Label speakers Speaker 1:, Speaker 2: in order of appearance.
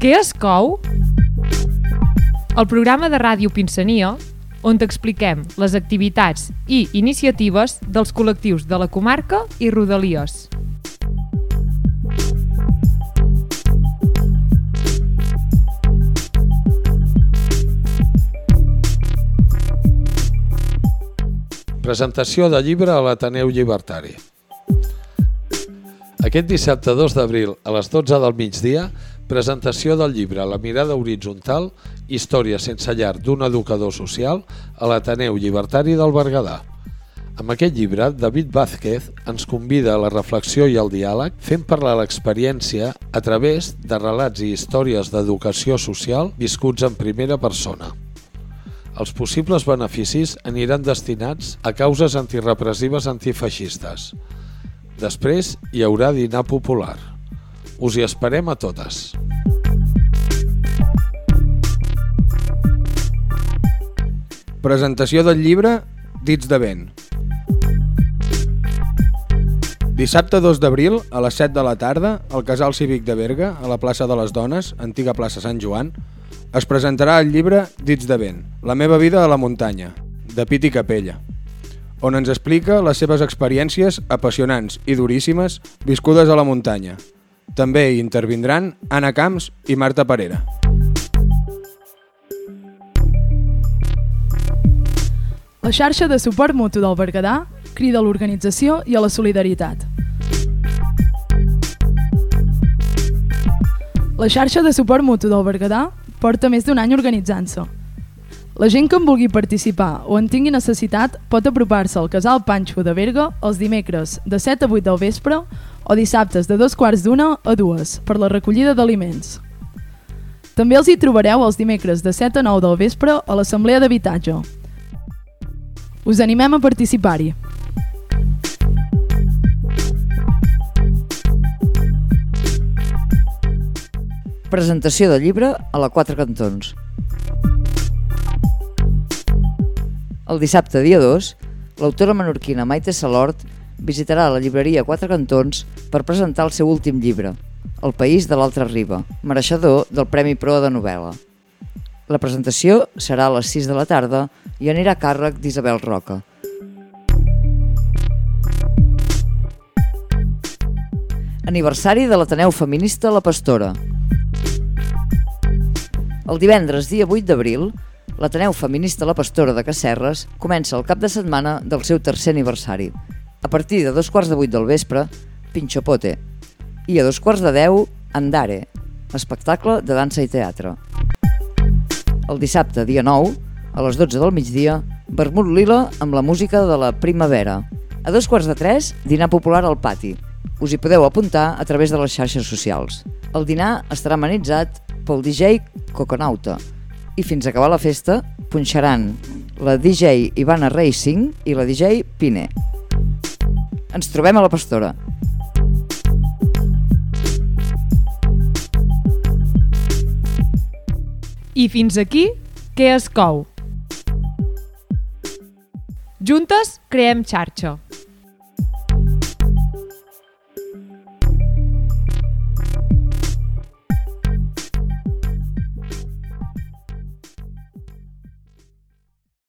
Speaker 1: Què es cou? El programa de ràdio Pinsania, on t'expliquem les activitats i iniciatives dels col·lectius de la comarca i Rodalies.
Speaker 2: Presentació de llibre a l'Ateneu Llibertari. Aquest dissabte 2 d'abril a les 12 del migdia, presentació del llibre La mirada horitzontal, història sense llar d'un educador social a l'Ateneu Llibertari del Berguedà. Amb aquest llibre, David Vázquez ens convida a la reflexió i al diàleg fent parlar l'experiència a través de relats i històries d'educació social viscuts en primera persona. Els possibles beneficis aniran destinats a causes antirepressives antifeixistes. Després hi haurà dinar popular. Us hi esperem a totes.
Speaker 3: Presentació del llibre Dits de vent. Dissabte 2 d'abril, a les 7 de la tarda, al Casal Cívic de Berga, a la plaça de les Dones, antiga plaça Sant Joan, es presentarà el llibre Dits de vent, la meva vida a la muntanya, de Piti Capella, on ens explica les seves experiències apassionants i duríssimes viscudes a la muntanya. També hi intervindran Anna Camps i Marta Parera.
Speaker 4: La xarxa de suport mutu del Berguedà crida a l'organització i a la solidaritat. La xarxa de suport mutu del Berguedà porta més d'un any organitzant-se. La gent que en vulgui participar o en tingui necessitat pot apropar-se al Casal Panxo de Berga els dimecres de 7 a 8 del vespre o dissabtes de dos quarts d'una a dues per la recollida d'aliments. També els hi trobareu els dimecres de 7 a 9 del vespre a l'Assemblea d'Habitatge. Us animem a participar-hi.
Speaker 5: Presentació del llibre a la Quatre Cantons. El dissabte, dia 2, l'autora menorquina Maite Salort visitarà la llibreria Quatre Cantons per presentar el seu últim llibre, El país de l'altra riba, mereixedor del Premi Proa de novel·la. La presentació serà a les 6 de la tarda i anirà a càrrec d'Isabel Roca. Aniversari de l'Ateneu Feminista La Pastora. El divendres, dia 8 d'abril, l'Ateneu Feminista La Pastora de Casserres comença el cap de setmana del seu tercer aniversari. A partir de dos quarts de vuit del vespre, Pinchopote, i a dos quarts de deu, Andare, espectacle de dansa i teatre. El dissabte, dia 9, a les 12 del migdia, Vermut Lila amb la música de la primavera. A dos quarts de tres, dinar popular al pati. Us hi podeu apuntar a través de les xarxes socials. El dinar estarà amenitzat pel DJ Coconauta i fins a acabar la festa punxaran la DJ Ivana Racing i la DJ Pine. Ens trobem a la Pastora.
Speaker 1: I fins aquí, què es cou? Juntes creem xarxa.